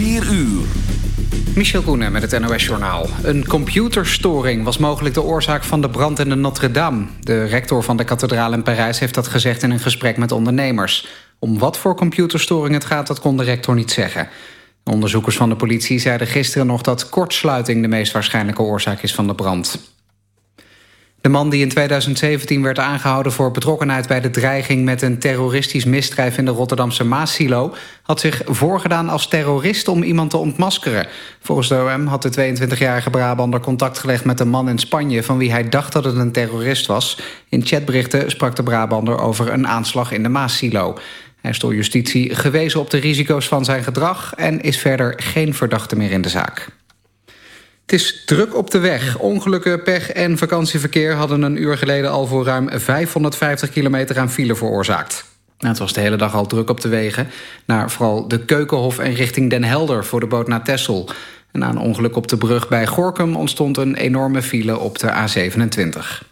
4 uur. Michel Koenen met het NOS-journaal. Een computerstoring was mogelijk de oorzaak van de brand in de Notre-Dame. De rector van de kathedraal in Parijs heeft dat gezegd in een gesprek met ondernemers. Om wat voor computerstoring het gaat, dat kon de rector niet zeggen. Onderzoekers van de politie zeiden gisteren nog dat kortsluiting... de meest waarschijnlijke oorzaak is van de brand. De man die in 2017 werd aangehouden voor betrokkenheid bij de dreiging met een terroristisch misdrijf in de Rotterdamse Maasilo had zich voorgedaan als terrorist om iemand te ontmaskeren. Volgens de OM had de 22-jarige Brabander contact gelegd met een man in Spanje van wie hij dacht dat het een terrorist was. In chatberichten sprak de Brabander over een aanslag in de Maasilo. Hij is door justitie gewezen op de risico's van zijn gedrag en is verder geen verdachte meer in de zaak. Het is druk op de weg. Ongelukken, pech en vakantieverkeer hadden een uur geleden al voor ruim 550 kilometer aan file veroorzaakt. Het was de hele dag al druk op de wegen. Naar vooral de Keukenhof en richting Den Helder voor de boot naar Texel. En na een ongeluk op de brug bij Gorkum ontstond een enorme file op de A27.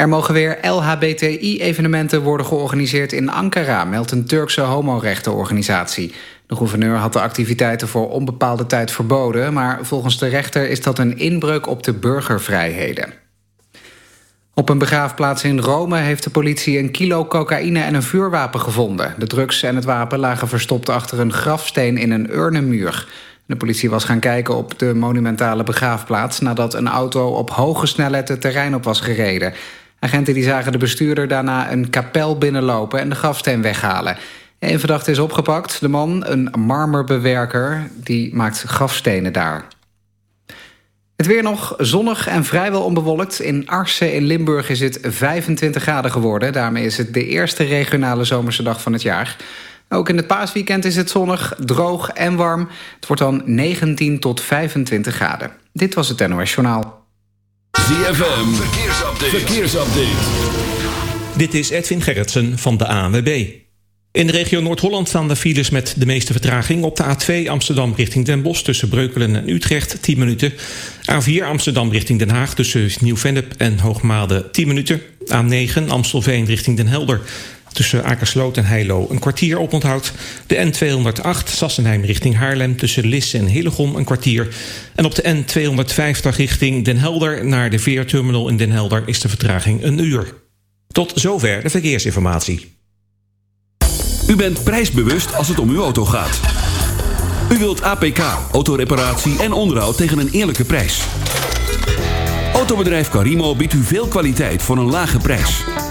Er mogen weer LHBTI-evenementen worden georganiseerd in Ankara... meldt een Turkse homorechtenorganisatie. De gouverneur had de activiteiten voor onbepaalde tijd verboden... maar volgens de rechter is dat een inbreuk op de burgervrijheden. Op een begraafplaats in Rome heeft de politie een kilo cocaïne en een vuurwapen gevonden. De drugs en het wapen lagen verstopt achter een grafsteen in een urnenmuur. De politie was gaan kijken op de monumentale begraafplaats... nadat een auto op hoge snelheid het terrein op was gereden. Agenten die zagen de bestuurder daarna een kapel binnenlopen... en de grafsteen weghalen. Een verdachte is opgepakt. De man, een marmerbewerker, die maakt grafstenen daar. Het weer nog zonnig en vrijwel onbewolkt. In Arsen in Limburg is het 25 graden geworden. Daarmee is het de eerste regionale zomerse dag van het jaar. Ook in het paasweekend is het zonnig, droog en warm. Het wordt dan 19 tot 25 graden. Dit was het NOS Journaal. ZFM, verkeersupdate. verkeersupdate. Dit is Edwin Gerritsen van de ANWB. In de regio Noord-Holland staan de files met de meeste vertraging. Op de A2 Amsterdam richting Den Bosch tussen Breukelen en Utrecht 10 minuten. A4 Amsterdam richting Den Haag tussen Nieuw-Vennep en Hoogmade 10 minuten. A9 Amstelveen richting Den Helder tussen Akersloot en Heilo een kwartier oponthoud. De N208 Sassenheim richting Haarlem tussen Lisse en Hillegom een kwartier. En op de N250 richting Den Helder naar de Veerterminal in Den Helder is de vertraging een uur. Tot zover de verkeersinformatie. U bent prijsbewust als het om uw auto gaat. U wilt APK, autoreparatie en onderhoud tegen een eerlijke prijs. Autobedrijf Carimo biedt u veel kwaliteit voor een lage prijs.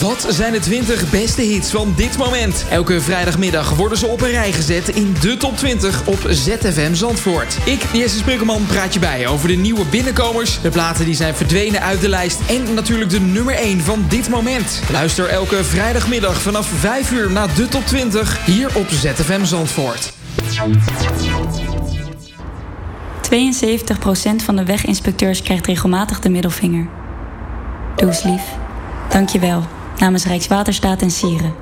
Wat zijn de 20 beste hits van dit moment? Elke vrijdagmiddag worden ze op een rij gezet in de top 20 op ZFM Zandvoort. Ik, Jesse Sprukkelman, praat je bij over de nieuwe binnenkomers, de platen die zijn verdwenen uit de lijst en natuurlijk de nummer 1 van dit moment. Luister elke vrijdagmiddag vanaf 5 uur naar de top 20 hier op ZFM Zandvoort. 72% van de weginspecteurs krijgt regelmatig de middelvinger. Doe eens lief. Dank je wel. Namens Rijkswaterstaat en Sieren.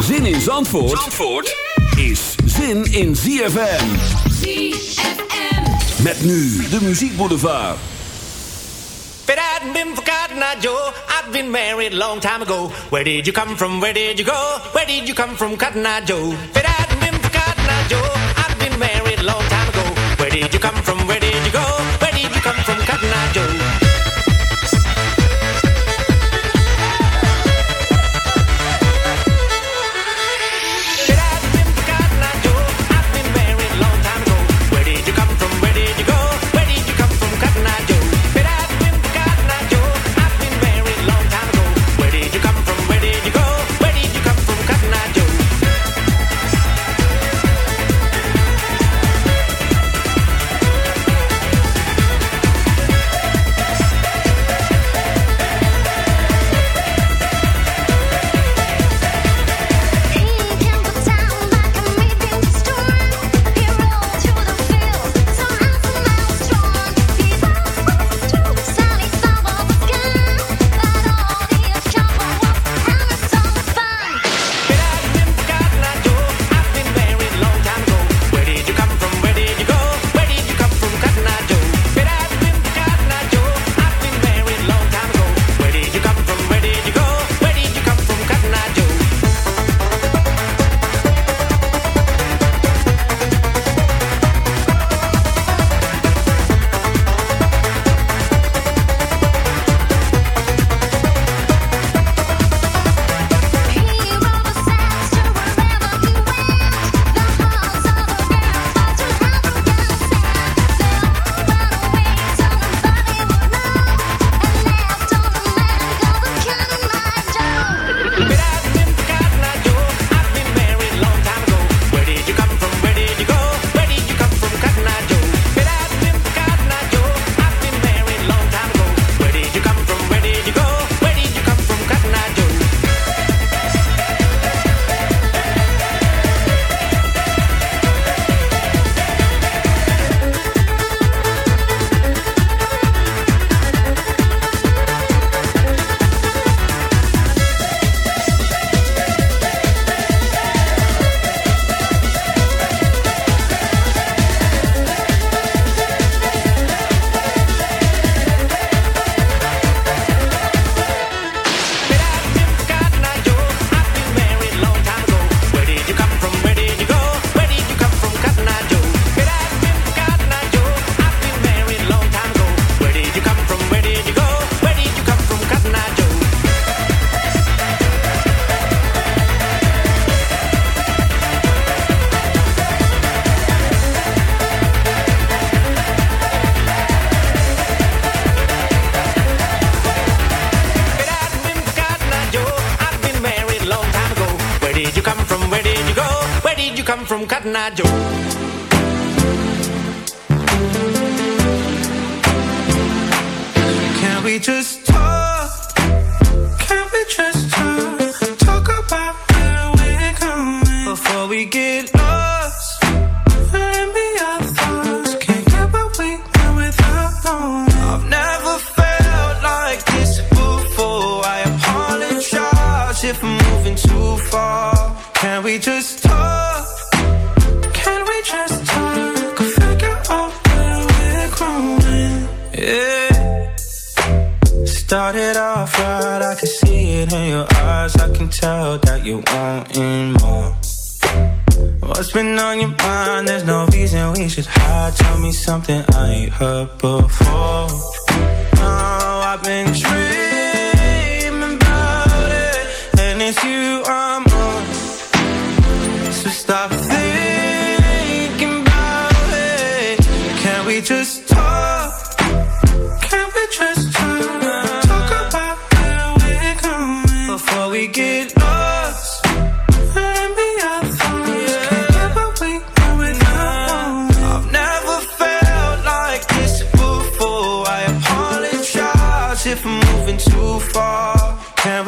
Zin in Zandvoort, Zandvoort is zin in ZFM. ZFM. Met nu de muziekboulevard. It hadn't been for Cotton Eye Joe, I'd been married a long time ago. Where did you come from? Where did you go? Where did you come from, Cotton Eye Joe? It hadn't been for Cotton Eye Joe, I'd been married a long time ago.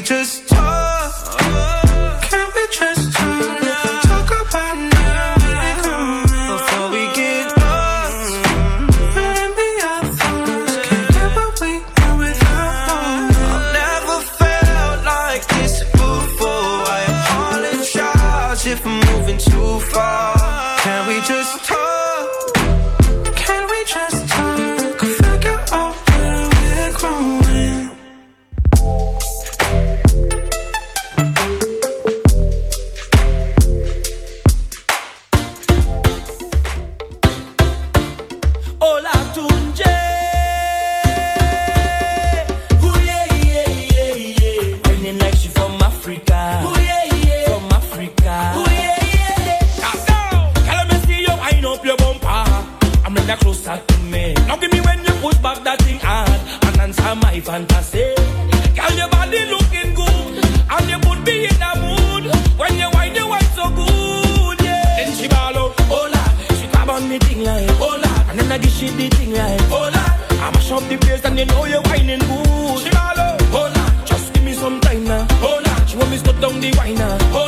just Oh.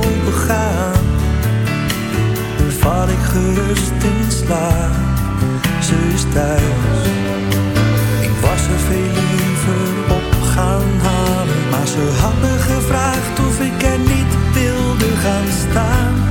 begaan, dan val ik gerust in slaap. Ze is thuis. Ik was er veel liever op gaan halen, maar ze had me gevraagd of ik er niet wilde gaan staan.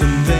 someday.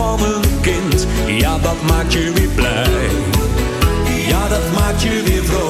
van een kind. Ja, dat maakt je weer blij. Ja, dat maakt je weer vrolijk.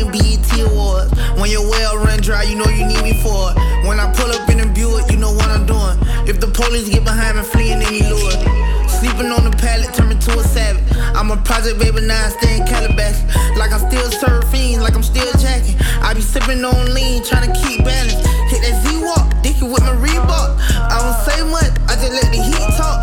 in BET Awards. When your well run dry, you know you need me for it. When I pull up in a Buick, you know what I'm doing. If the police get behind me, fleeing any lure. Sleeping on the pallet, turn me to a savage. I'm a project baby, now I stay in Calabash. Like I'm still surfing, like I'm still jacking. I be sipping on lean, trying to keep balance. Hit that Z-Walk, dicky with my Reebok. I don't say much, I just let the heat talk.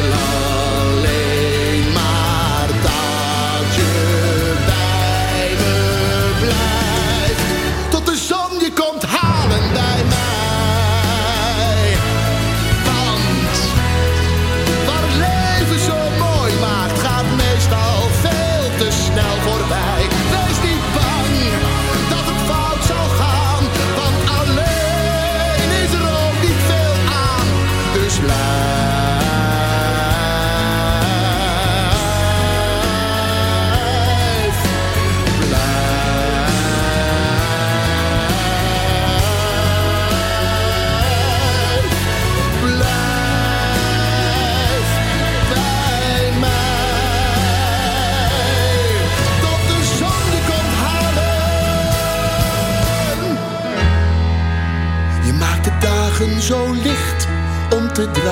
te dragen.